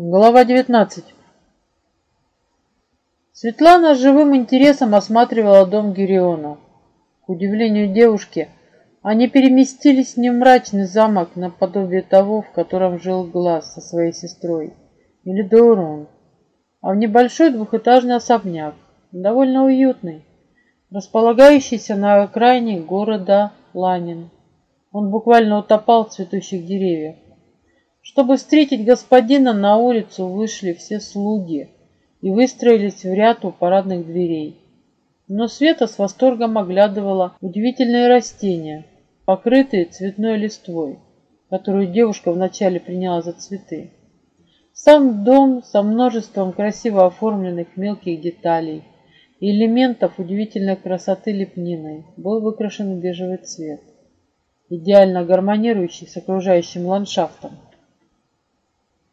Глава 19. Светлана с живым интересом осматривала дом Гериона. К удивлению девушки, они переместились не в мрачный замок наподобие того, в котором жил Глаз со своей сестрой, или Даурон, а в небольшой двухэтажный особняк, довольно уютный, располагающийся на окраине города Ланин. Он буквально утопал в цветущих деревьях. Чтобы встретить господина на улицу вышли все слуги и выстроились в ряд у парадных дверей. Но Света с восторгом оглядывала удивительные растения, покрытые цветной листвой, которую девушка вначале приняла за цветы. Сам дом со множеством красиво оформленных мелких деталей и элементов удивительной красоты лепниной был выкрашен в бежевый цвет, идеально гармонирующий с окружающим ландшафтом.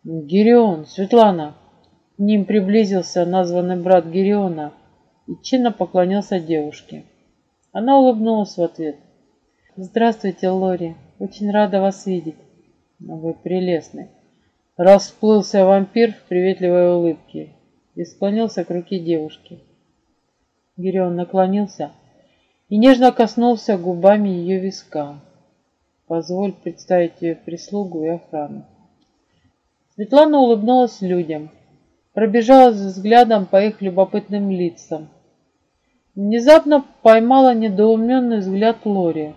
«Гирион, Светлана!» К ним приблизился названный брат Гириона и чинно поклонился девушке. Она улыбнулась в ответ. «Здравствуйте, Лори. Очень рада вас видеть». «Вы прелестны». Расплылся вампир в приветливой улыбке и склонился к руке девушки. Гирион наклонился и нежно коснулся губами ее виска. «Позволь представить ее прислугу и охрану». Светлана улыбнулась людям, пробежалась взглядом по их любопытным лицам. Внезапно поймала недоуменный взгляд Лори.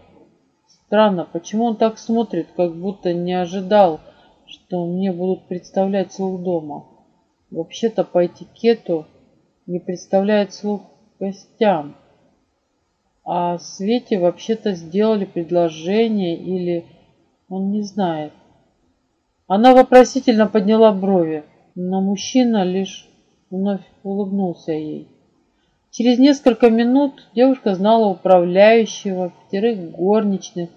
Странно, почему он так смотрит, как будто не ожидал, что мне будут представлять слух дома. Вообще-то по этикету не представляет слух гостям. А Свете вообще-то сделали предложение или он не знает. Она вопросительно подняла брови, но мужчина лишь вновь улыбнулся ей. Через несколько минут девушка знала управляющего, пятерых горничных,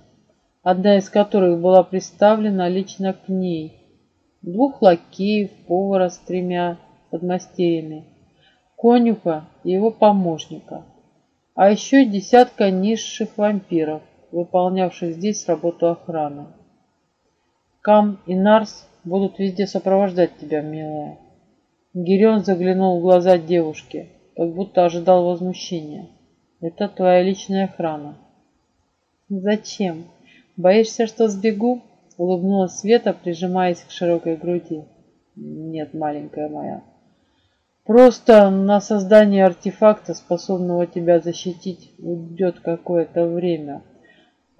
одна из которых была представлена лично к ней, двух лакеев, повара с тремя подмастерьями, конюха и его помощника, а еще десятка низших вампиров, выполнявших здесь работу охраны. Кам и Нарс будут везде сопровождать тебя, милая. Гирион заглянул в глаза девушки, как будто ожидал возмущения. Это твоя личная охрана. Зачем? Боишься, что сбегу? Улыбнулась Света, прижимаясь к широкой груди. Нет, маленькая моя. Просто на создание артефакта, способного тебя защитить, уйдет какое-то время.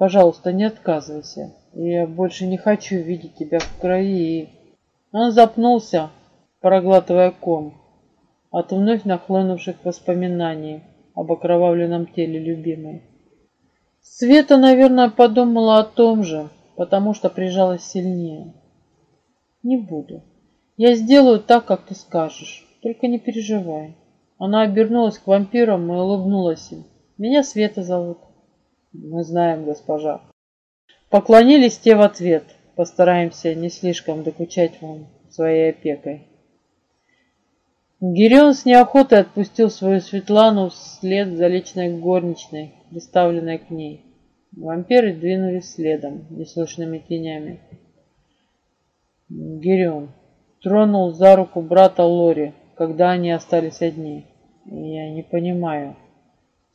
Пожалуйста, не отказывайся. Я больше не хочу видеть тебя в крови. Он запнулся, проглатывая ком от вновь нахлынувших воспоминаний об окровавленном теле любимой. Света, наверное, подумала о том же, потому что прижалась сильнее. Не буду. Я сделаю так, как ты скажешь. Только не переживай. Она обернулась к вампирам и улыбнулась им. Меня Света зовут. Мы знаем, госпожа. Поклонились те в ответ. Постараемся не слишком докучать вам своей опекой. Гирион с неохотой отпустил свою Светлану вслед за личной горничной, приставленной к ней. Вампиры двинулись следом, неслышными тенями. Гирион тронул за руку брата Лори, когда они остались одни. Я не понимаю.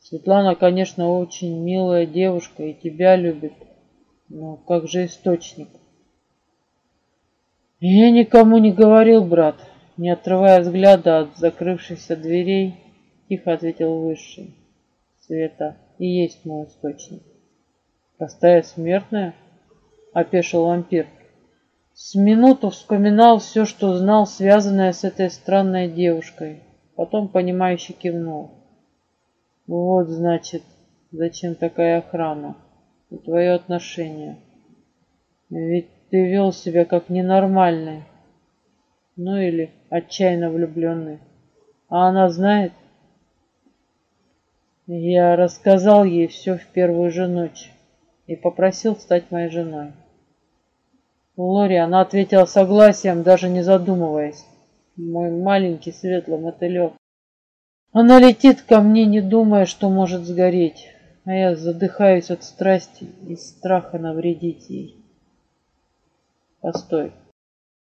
Светлана, конечно, очень милая девушка и тебя любит, но как же источник? Я никому не говорил, брат. Не отрывая взгляда от закрывшихся дверей, тихо ответил Высший. Света и есть мой источник. Простая смертная? Опешил вампир. С минуту вспоминал все, что знал, связанное с этой странной девушкой. Потом, понимающе кивнул. Вот, значит, зачем такая охрана и твое отношение. Ведь ты вел себя как ненормальный, ну или отчаянно влюбленный. А она знает? Я рассказал ей все в первую же ночь и попросил стать моей женой. Лори, она ответила согласием, даже не задумываясь. Мой маленький светлый мотылек. Она летит ко мне, не думая, что может сгореть а я задыхаюсь от страсти и страха навредить ей. Постой.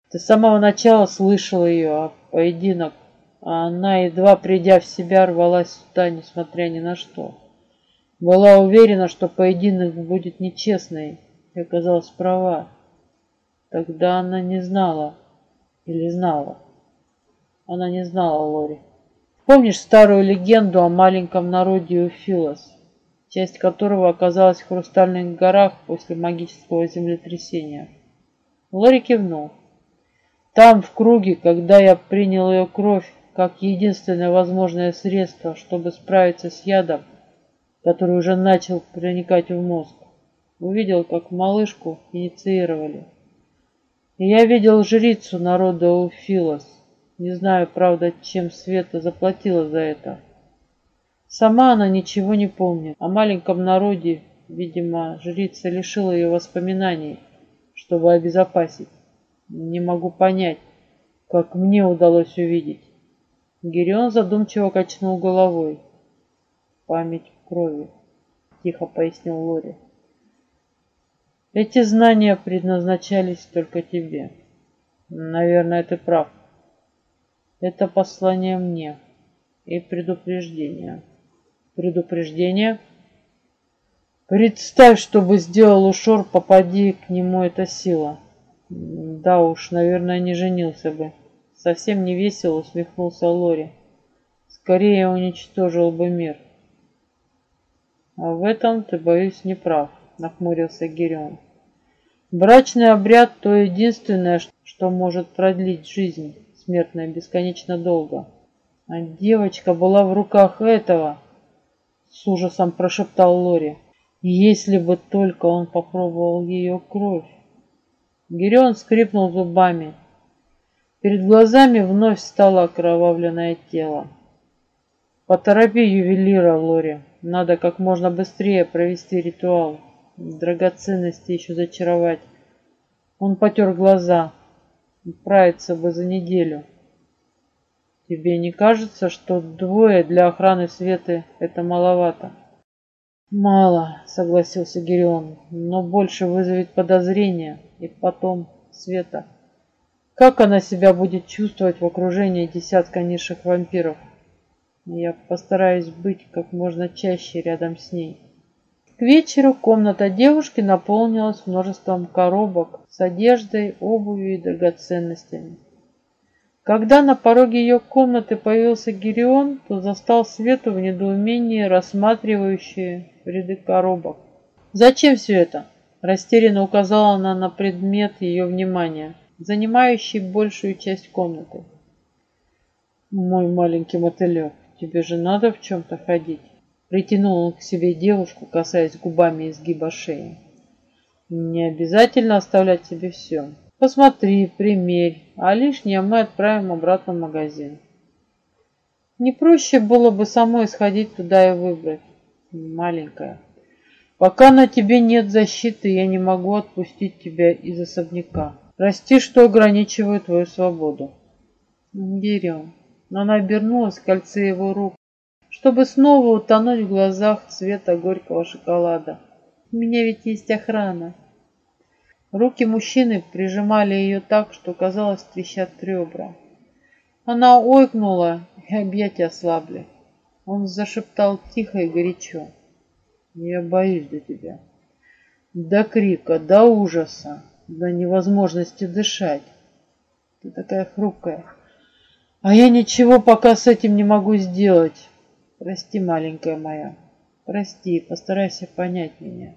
Ты с самого начала слышал ее, а поединок, а она, едва придя в себя, рвалась сюда, несмотря ни на что. Была уверена, что поединок будет нечестный, и оказалась права. Тогда она не знала. Или знала. Она не знала Лори. Помнишь старую легенду о маленьком народе Уфилос, часть которого оказалась в Хрустальных горах после магического землетрясения? Лори кивнул. Там, в круге, когда я принял ее кровь как единственное возможное средство, чтобы справиться с ядом, который уже начал проникать в мозг, увидел, как малышку инициировали. И я видел жрицу народа Уфилос. Не знаю, правда, чем Света заплатила за это. Сама она ничего не помнит. О маленьком народе, видимо, жрица лишила ее воспоминаний, чтобы обезопасить. Не могу понять, как мне удалось увидеть. Гирион задумчиво качнул головой. Память крови, тихо пояснил Лори. Эти знания предназначались только тебе. Наверное, ты прав. Это послание мне и предупреждение. Предупреждение? Представь, что бы сделал Ушор, попади к нему эта сила. Да уж, наверное, не женился бы. Совсем не весело усмехнулся Лори. Скорее уничтожил бы мир. А в этом ты, боюсь, не прав нахмурился Гирион. Брачный обряд – то единственное, что может продлить жизнь смертная бесконечно долго. А девочка была в руках этого, с ужасом прошептал Лори. Если бы только он попробовал ее кровь. Гирион скрипнул зубами. Перед глазами вновь стало окровавленное тело. Поторопи ювелира, Лори. Надо как можно быстрее провести ритуал драгоценности еще зачаровать. Он потер глаза. Управиться бы за неделю. Тебе не кажется, что двое для охраны Светы это маловато? Мало, согласился Герион, но больше вызовет подозрения. И потом Света. Как она себя будет чувствовать в окружении десятка низших вампиров? Я постараюсь быть как можно чаще рядом с ней. К вечеру комната девушки наполнилась множеством коробок с одеждой, обувью и драгоценностями. Когда на пороге ее комнаты появился Гирион, то застал Свету в недоумении, рассматривающие ряды коробок. «Зачем все это?» – растерянно указала она на предмет ее внимания, занимающий большую часть комнаты. «Мой маленький мотылек, тебе же надо в чем-то ходить». Притянул он к себе девушку, касаясь губами изгиба шеи. Не обязательно оставлять себе все. Посмотри, примерь, а лишнее мы отправим обратно в магазин. Не проще было бы самой сходить туда и выбрать. Маленькая. Пока на тебе нет защиты, я не могу отпустить тебя из особняка. Прости, что ограничиваю твою свободу. Берем. Но она обернулась в кольце его рук, чтобы снова утонуть в глазах цвета горького шоколада. У меня ведь есть охрана. Руки мужчины прижимали ее так, что, казалось, трещат ребра. Она ойкнула, и объятия ослабли. Он зашептал тихо и горячо. «Я боюсь за тебя». До крика, до ужаса, до невозможности дышать. Ты такая хрупкая. А я ничего пока с этим не могу сделать. Прости, маленькая моя, прости, постарайся понять меня.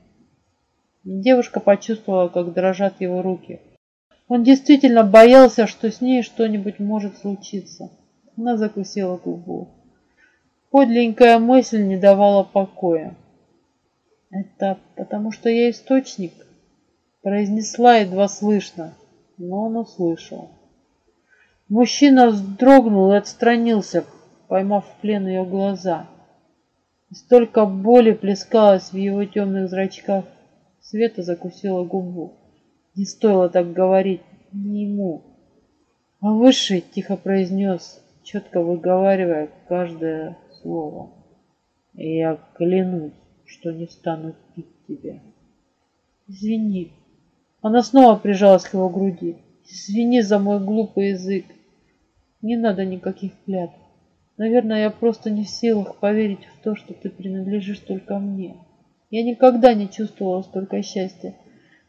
Девушка почувствовала, как дрожат его руки. Он действительно боялся, что с ней что-нибудь может случиться. Она закусила губу. Подленькая мысль не давала покоя. «Это потому, что я источник?» Произнесла едва слышно, но он услышал. Мужчина вздрогнул и отстранился, поймав в плен ее глаза. И столько боли плескалось в его темных зрачках. Света закусила губу. Не стоило так говорить, не ему. А Высший тихо произнес, четко выговаривая каждое слово. И я клянусь, что не стану пить тебя. Извини. Она снова прижалась к его груди. Извини за мой глупый язык. Не надо никаких клятв. Наверное, я просто не в силах поверить в то, что ты принадлежишь только мне. Я никогда не чувствовала столько счастья.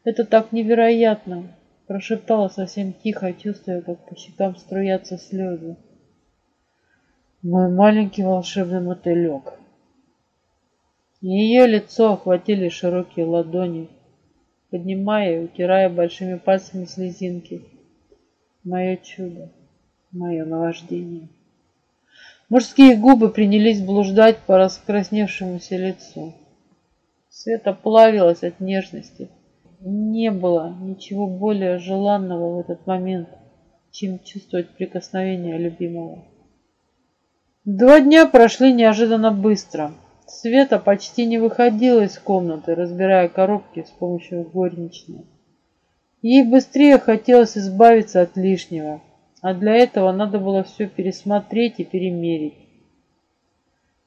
Это так невероятно, прошептала совсем тихо, чувствуя, как по щекам струятся слезы. Мой маленький волшебный мотылек. Ее лицо охватили широкие ладони, поднимая и утирая большими пальцами слезинки. Мое чудо, мое наваждение. Мужские губы принялись блуждать по раскрасневшемуся лицу. Света плавилась от нежности. Не было ничего более желанного в этот момент, чем чувствовать прикосновение любимого. Два дня прошли неожиданно быстро. Света почти не выходила из комнаты, разбирая коробки с помощью горничной. Ей быстрее хотелось избавиться от лишнего, а для этого надо было все пересмотреть и перемерить.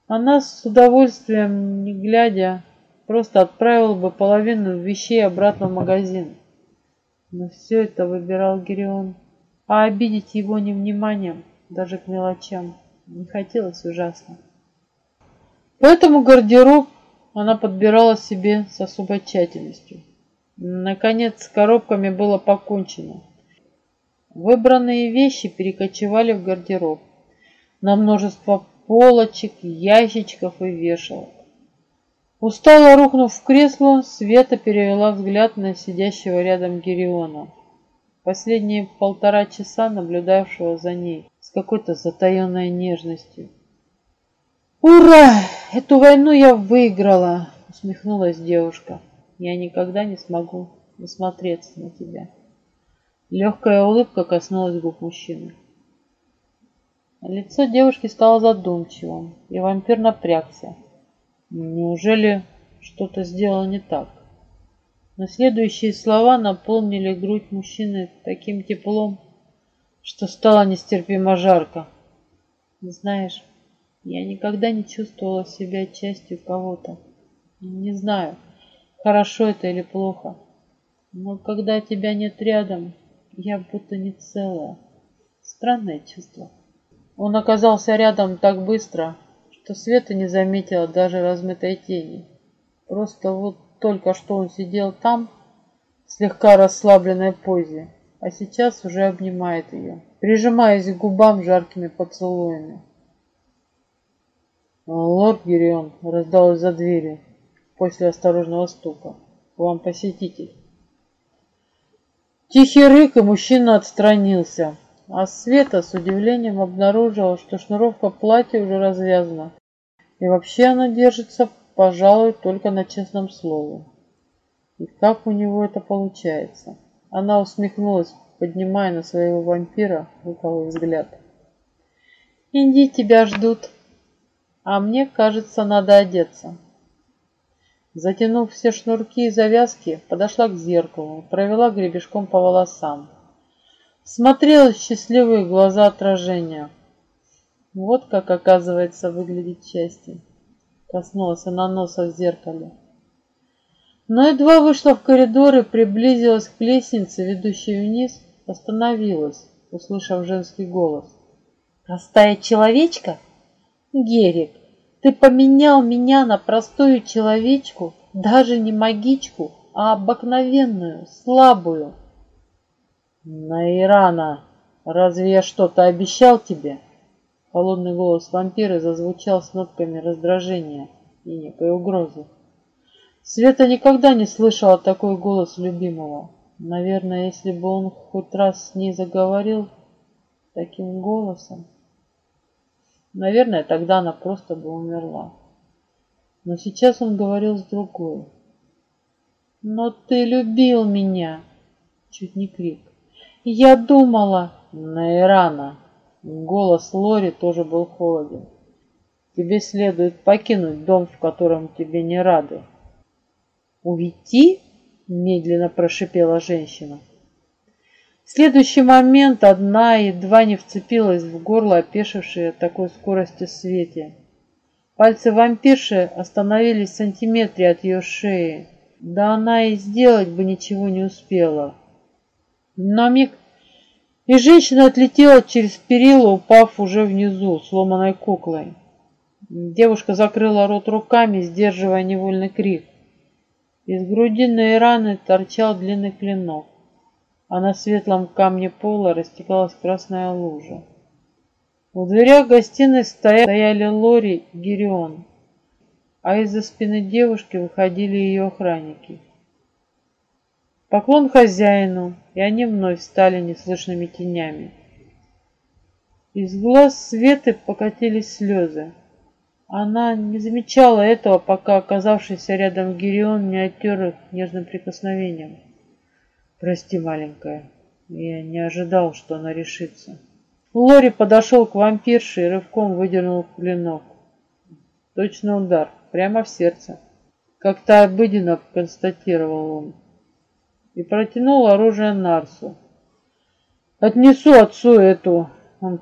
Она с удовольствием, не глядя, просто отправила бы половину вещей обратно в магазин. Но все это выбирал Герион, а обидеть его невниманием, даже к мелочам, не хотелось ужасно. Поэтому гардероб она подбирала себе с особой тщательностью. Наконец, с коробками было покончено. Выбранные вещи перекочевали в гардероб на множество полочек, ящичков и вешалок. Устало рухнув в кресло, Света перевела взгляд на сидящего рядом Гериона, последние полтора часа наблюдавшего за ней с какой-то затаенной нежностью. «Ура! Эту войну я выиграла!» — усмехнулась девушка. «Я никогда не смогу насмотреться на тебя». Легкая улыбка коснулась губ мужчины. Лицо девушки стало задумчивым, и вампир напрягся. Неужели что-то сделал не так? Но следующие слова наполнили грудь мужчины таким теплом, что стало нестерпимо жарко. Знаешь, я никогда не чувствовала себя частью кого-то. Не знаю, хорошо это или плохо. Но когда тебя нет рядом, я будто не целая. Странное чувство. Он оказался рядом так быстро, что Света не заметила даже размытой тени. Просто вот только что он сидел там, в слегка расслабленной позе, а сейчас уже обнимает ее, прижимаясь к губам жаркими поцелуями. «Лорд Гирион», — раздалось за дверью после осторожного стука, — «вам посетитель». Тихий рык, и мужчина отстранился. А Света с удивлением обнаружила, что шнуровка платья уже развязана. И вообще она держится, пожалуй, только на честном слове. И как у него это получается? Она усмехнулась, поднимая на своего вампира луковый взгляд. «Иди, тебя ждут. А мне, кажется, надо одеться». Затянув все шнурки и завязки, подошла к зеркалу, провела гребешком по волосам. Смотрела в счастливые глаза отражения. Вот как, оказывается, выглядит счастье. Коснулась она носа в зеркале. Но едва вышла в коридор и приблизилась к лестнице, ведущей вниз, остановилась, услышав женский голос. «Простая человечка? Герик, ты поменял меня на простую человечку, даже не магичку, а обыкновенную, слабую. Наирана, разве я что-то обещал тебе? Холодный голос вампира зазвучал с нотками раздражения и некой угрозы. Света никогда не слышала такой голос любимого. Наверное, если бы он хоть раз с ней заговорил таким голосом, Наверное, тогда она просто бы умерла. Но сейчас он говорил с другой. «Но ты любил меня!» Чуть не крик. «Я думала!» «Наирана!» Голос Лори тоже был холоден. «Тебе следует покинуть дом, в котором тебе не рады». «Уйти?» Медленно прошипела женщина. Следующий момент одна едва не вцепилась в горло опешившей от такой скорости Свете. Пальцы вампирши остановились в сантиметре от ее шеи. Да она и сделать бы ничего не успела. На миг И женщина отлетела через перила, упав уже внизу, сломанной куклой. Девушка закрыла рот руками, сдерживая невольный крик. Из грудинной раны торчал длинный клинок, а на светлом камне пола растекалась красная лужа. В дверях гостиной стояли Лори и Гирион, а из-за спины девушки выходили ее охранники. Поклон хозяину, и они вновь стали неслышными тенями. Из глаз Светы покатились слезы. Она не замечала этого, пока оказавшийся рядом Гирион не оттер их нежным прикосновением. «Прости, маленькая, я не ожидал, что она решится». Лори подошел к вампирше и рывком выдернул клинок. Точно удар, прямо в сердце. Как-то обыденно констатировал он. И протянул оружие Нарсу. «Отнесу отцу эту!» Он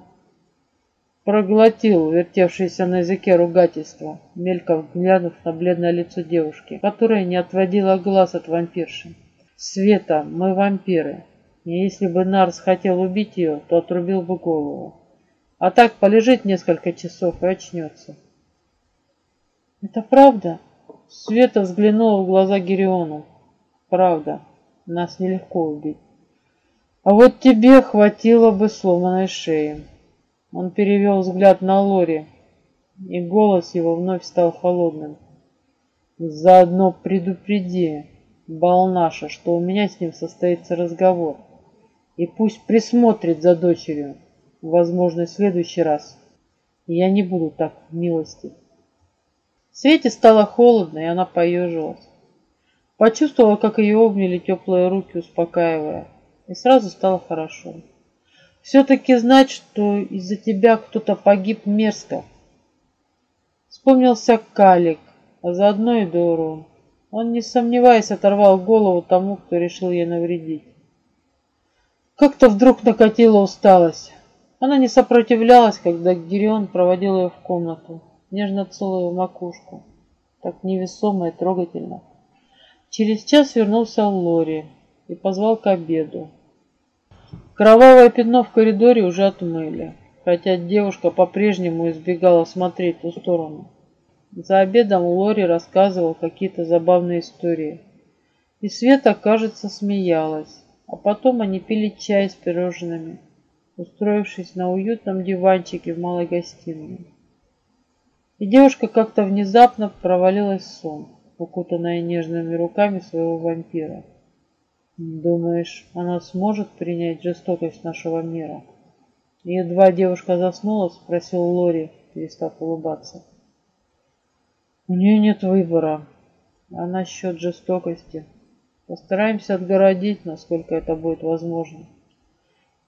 проглотил вертевшееся на языке ругательство, мельком глянув на бледное лицо девушки, которая не отводила глаз от вампирши. «Света, мы вампиры, и если бы Нарс хотел убить ее, то отрубил бы голову. А так полежит несколько часов и очнется». «Это правда?» Света взглянула в глаза Гериону. «Правда, нас нелегко убить. А вот тебе хватило бы сломанной шеи». Он перевел взгляд на Лори, и голос его вновь стал холодным. «Заодно предупреди, Балнаша, что у меня с ним состоится разговор, и пусть присмотрит за дочерью, возможно, в следующий раз. Я не буду так милости». Свете стало холодно, и она поежилась. Почувствовала, как ее обняли теплые руки, успокаивая, и сразу стало хорошо. Все-таки знать, что из-за тебя кто-то погиб мерзко. Вспомнился Калик, а заодно и Дору. Он, не сомневаясь, оторвал голову тому, кто решил ей навредить. Как-то вдруг накатила усталость. Она не сопротивлялась, когда Гирион проводил ее в комнату, нежно целуя макушку. Так невесомо и трогательно. Через час вернулся Лори и позвал к обеду. Кровавое пятно в коридоре уже отмыли, хотя девушка по-прежнему избегала смотреть в ту сторону. За обедом Лори рассказывал какие-то забавные истории. И Света, кажется, смеялась. А потом они пили чай с пирожными, устроившись на уютном диванчике в малой гостиной. И девушка как-то внезапно провалилась в сон, укутанная нежными руками своего вампира. Думаешь, она сможет принять жестокость нашего мира? едва девушка заснула, спросил Лори, перестав улыбаться. У нее нет выбора. А насчет жестокости? Постараемся отгородить, насколько это будет возможно.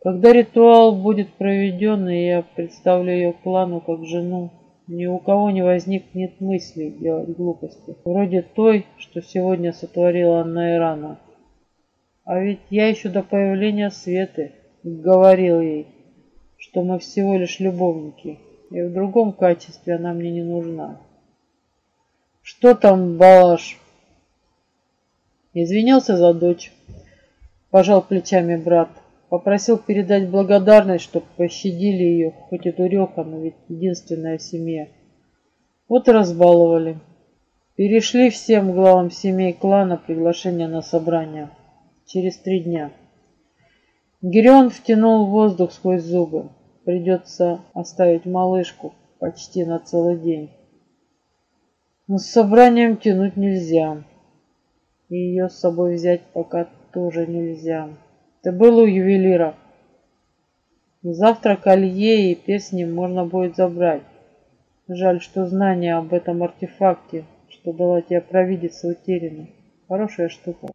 Когда ритуал будет проведен, и я представлю ее клану как жену, ни у кого не возникнет мысли делать глупости, вроде той, что сегодня сотворила Анна Ирана. А ведь я еще до появления Светы говорил ей, что мы всего лишь любовники, и в другом качестве она мне не нужна. Что там, Балаш? Извинился за дочь, пожал плечами брат. Попросил передать благодарность, чтобы пощадили ее, хоть и дуреха, но ведь единственная в семье. Вот и разбаловали. Перешли всем главам семей клана приглашение на собрание через три дня. Гирион втянул воздух сквозь зубы. Придется оставить малышку почти на целый день. Но с собранием тянуть нельзя. И ее с собой взять пока тоже нельзя. Ты был у ювелира? Завтра колье и перстни можно будет забрать. Жаль, что знания об этом артефакте, что дала тебе провидица, утеряны. Хорошая штука.